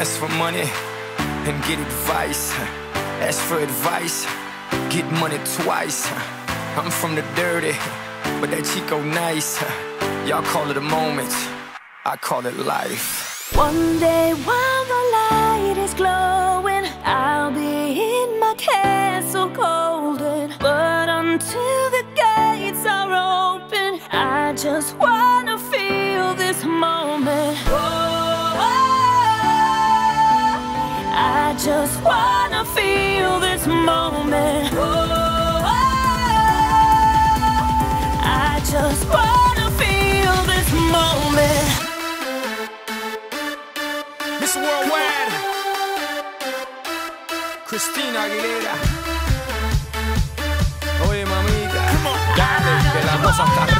Ask for money and get advice. Ask for advice, get money twice. I'm from the dirty, but that Chico nice. Y'all call it a moment, I call it life. One day while the light is glowing, I'll be in my castle golden. But until just wanna feel this moment. Oh, I just wanna feel this moment. Miss Worldwide, Christina Aguilera. Oye, mamita, dale, que la cosa está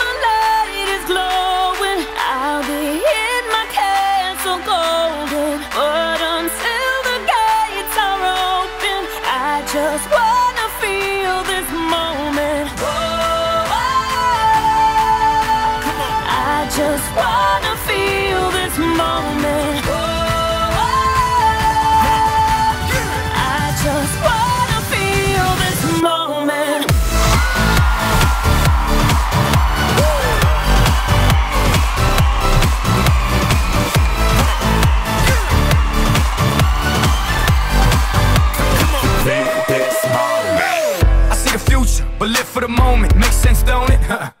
just wanna feel this moment. Oh, I just wanna feel this moment. I see the future, but live for the moment. Makes sense, don't it?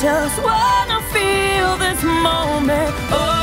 just wanna feel this moment. Oh.